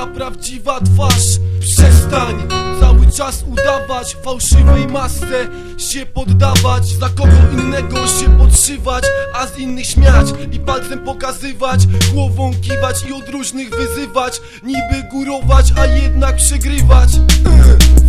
moja prawdziwa twarz. Przestań cały czas udawać Fałszywej masce. Się poddawać Za kogo innego się podszywać A z innych śmiać i palcem pokazywać Głową kiwać i od różnych wyzywać Niby górować, a jednak przegrywać.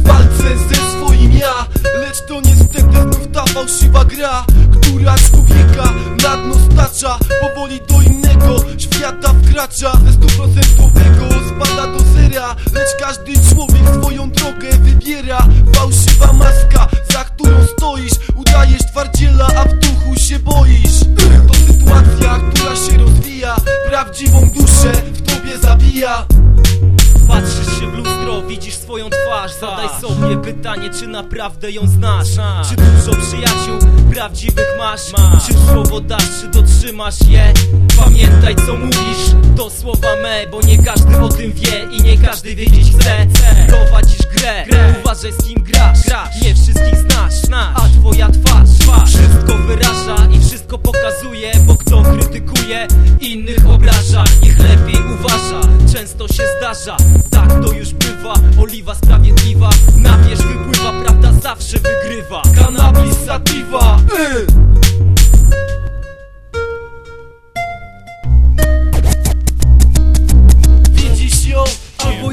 Walce ze swoim ja Lecz to niestety znów ta fałszywa gra. Która człowieka na dno stacza Powoli do innego świata wkracza. Ze stuprocentowego spada do zera Lecz każdy człowiek swoją drogę wybiera. Fałszywa swoją twarz. Zadaj sobie pytanie, czy naprawdę ją znasz? Czy dużo przyjaciół prawdziwych masz? Czy słowo dasz, czy dotrzymasz je? Pamiętaj co mówisz, to słowa me Bo nie każdy o tym wie i nie każdy wiedzieć chce. Prowadzisz grę, uważaj z kim grasz. Nie wszystkich znasz, a twoja twarz. Wszystko wyraża i wszystko pokazuje Bo kto krytykuje, innych obraża. Niech lepiej uważa, często się zdarza. Tak to już bywa, oliwa sprawiedliwa. Na wierzch wypływa, prawda zawsze wygrywa. Cannabis sativa. Y.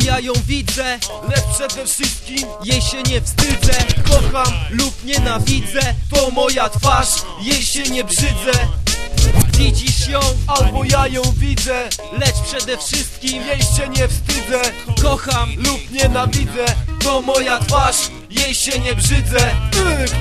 Ja ją widzę, lecz przede wszystkim jej się nie wstydzę. Kocham Lub nienawidzę, To moja twarz, jej się nie brzydzę widzisz ją Albo ja ją widzę, Lecz przede wszystkim jej się nie wstydzę. Kocham Lub nienawidzę, to moja twarz, jej się nie brzydzę.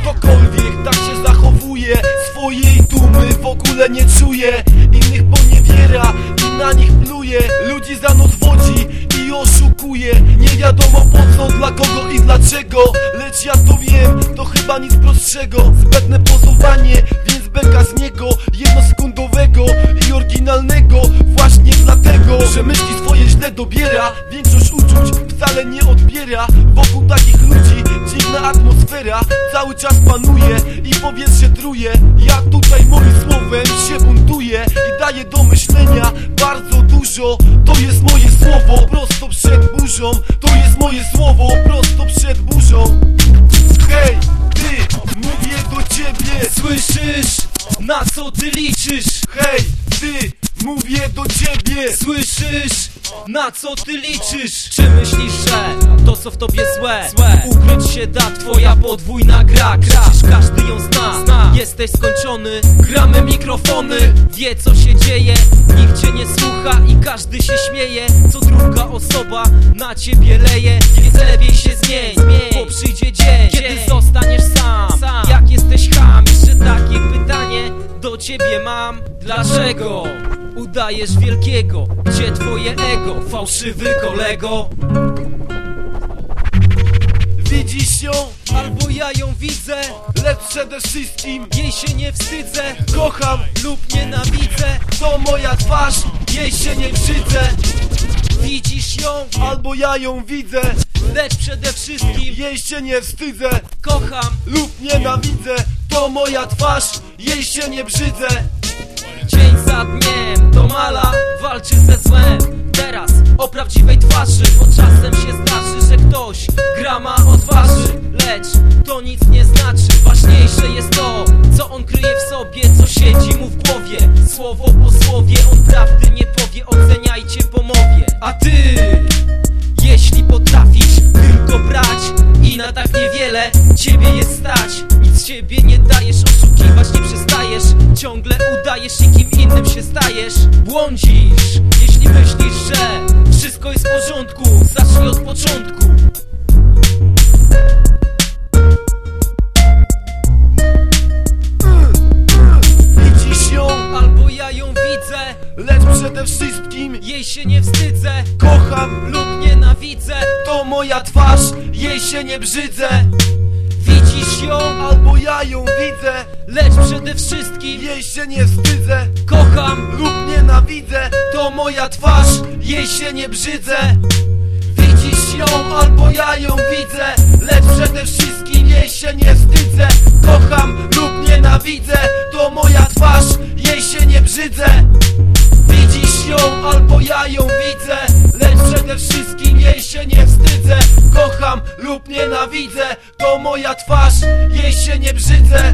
Ktokolwiek tak się zachowuje, swojej dumy w ogóle nie czuje. Innych poniewiera i na nich pluje. Ludzi za nos wodzi i oszukuje Wiadomo po co, dla kogo i dlaczego. Lecz ja to wiem, to chyba nic prostszego. Zbędne pozowanie, więc beka z niego. Jednosekundowego i oryginalnego. Właśnie dlatego, że myśli swoje źle dobiera. Większość uczuć wcale nie odbiera. Wokół takich ludzi dziwna atmosfera Cały czas panuje i powietrze truje. Ja tutaj moim słowem się buntuję I daję do myślenia bardzo dużo. To jest moje słowo prosto przed burzą co ty liczysz? Hej, ty, mówię do ciebie. Słyszysz, na co ty liczysz? Czy myślisz, że to co w tobie złe, złe. Ukryć się da twoja podwójna gra. Przecież każdy ją zna, zna. Jesteś skończony, gramy mikrofony. Wie co się dzieje, nikt cię nie słucha I każdy się śmieje. Co druga osoba na ciebie leje. Więc lepiej się zmień, bo przyjdzie dzień Kiedy zostaniesz sam, jak jesteś ham Jeszcze pytanie ciebie mam. Dlaczego udajesz wielkiego? Gdzie twoje ego, fałszywy kolego? Widzisz ją, Albo ja ją widzę, lecz przede wszystkim. Jej się nie wstydzę. Kocham, Lub nienawidzę, to moja twarz, jej się nie brzydzę. Widzisz ją? Albo ja ją widzę, Lecz przede wszystkim jej się nie wstydzę. Kocham Lub nienawidzę, to moja twarz, jej się nie brzydzę. Dzień za dniem to mala walczy ze złem. Teraz o prawdziwej twarzy Bo czasem się zdarzy, że ktoś gra ma odważy. Lecz to nic nie znaczy Ważniejsze jest to, co on kryje w sobie Co siedzi mu w głowie. Słowo po słowie On prawdy nie powie Oceniajcie po mowie A ty jeśli potrafisz tylko brać i na tak niewiele ciebie jest stać Nic ciebie nie przestajesz Ciągle udajesz i kim innym się stajesz. Błądzisz, jeśli myślisz, że wszystko jest w porządku. Zacznij od początku. Widzisz ją, Albo ja ją widzę, lecz przede wszystkim jej się nie wstydzę. Kocham, Lub nienawidzę, to moja twarz, jej się nie brzydzę widzisz ją Albo ja ją widzę, Lecz przede wszystkim jej się nie wstydzę. Kocham Lub nienawidzę, to moja twarz, jej się nie brzydzę. Widzisz ją, albo ja ją widzę Lecz przede wszystkim jej się nie wstydzę. Kocham lub nienawidzę, to moja twarz, jej się nie brzydzę. Widzisz ją, albo ja ją widzę Lecz przede wszystkim lub nienawidzę, to moja twarz Jej się nie brzydzę